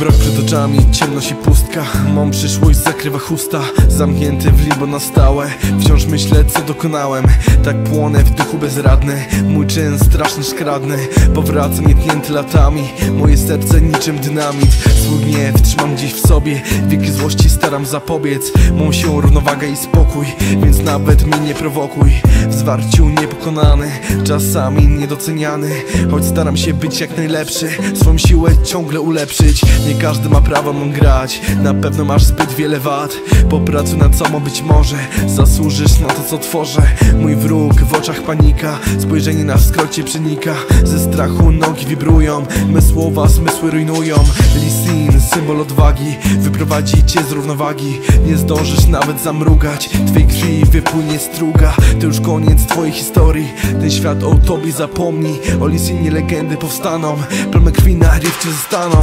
Mrok przed oczami, ciemność i pustka. Mam przyszłość zakrywa chusta. Zamknięty w limbo na stałe. Wciąż myślę co dokonałem. Tak płonę w duchu bezradny. Mój czyn straszny szkradny. Powracam nietnięty latami. Moje serce niczym dynamit. Swój gniew trzymam gdzieś w sobie. Wielkiej złości staram zapobiec. Mam się równowaga i spokój Więc nawet mnie nie prowokuj. W zwarciu niepokonany Czasami niedoceniany. Choć staram się być jak najlepszy Swoją siłę ciągle ulepszyć. Nie każdy ma prawo mną grać. Na pewno masz zbyt wiele wad Popracuj nad sobą być może. Zasłużysz na to co tworzę. Mój wróg w oczach panika Spojrzenie na wskrocie przenika. Ze strachu nogi wibrują Me słowa zmysły rujnują. Lisin, symbol odwagi Wyprowadzi cię z równowagi. Nie zdążysz nawet zamrugać Twej krwi wypłynie struga. To już koniec twojej historii Ten świat o tobie zapomni O Lisinie legendy powstaną Plamy krwi na rifcie zostaną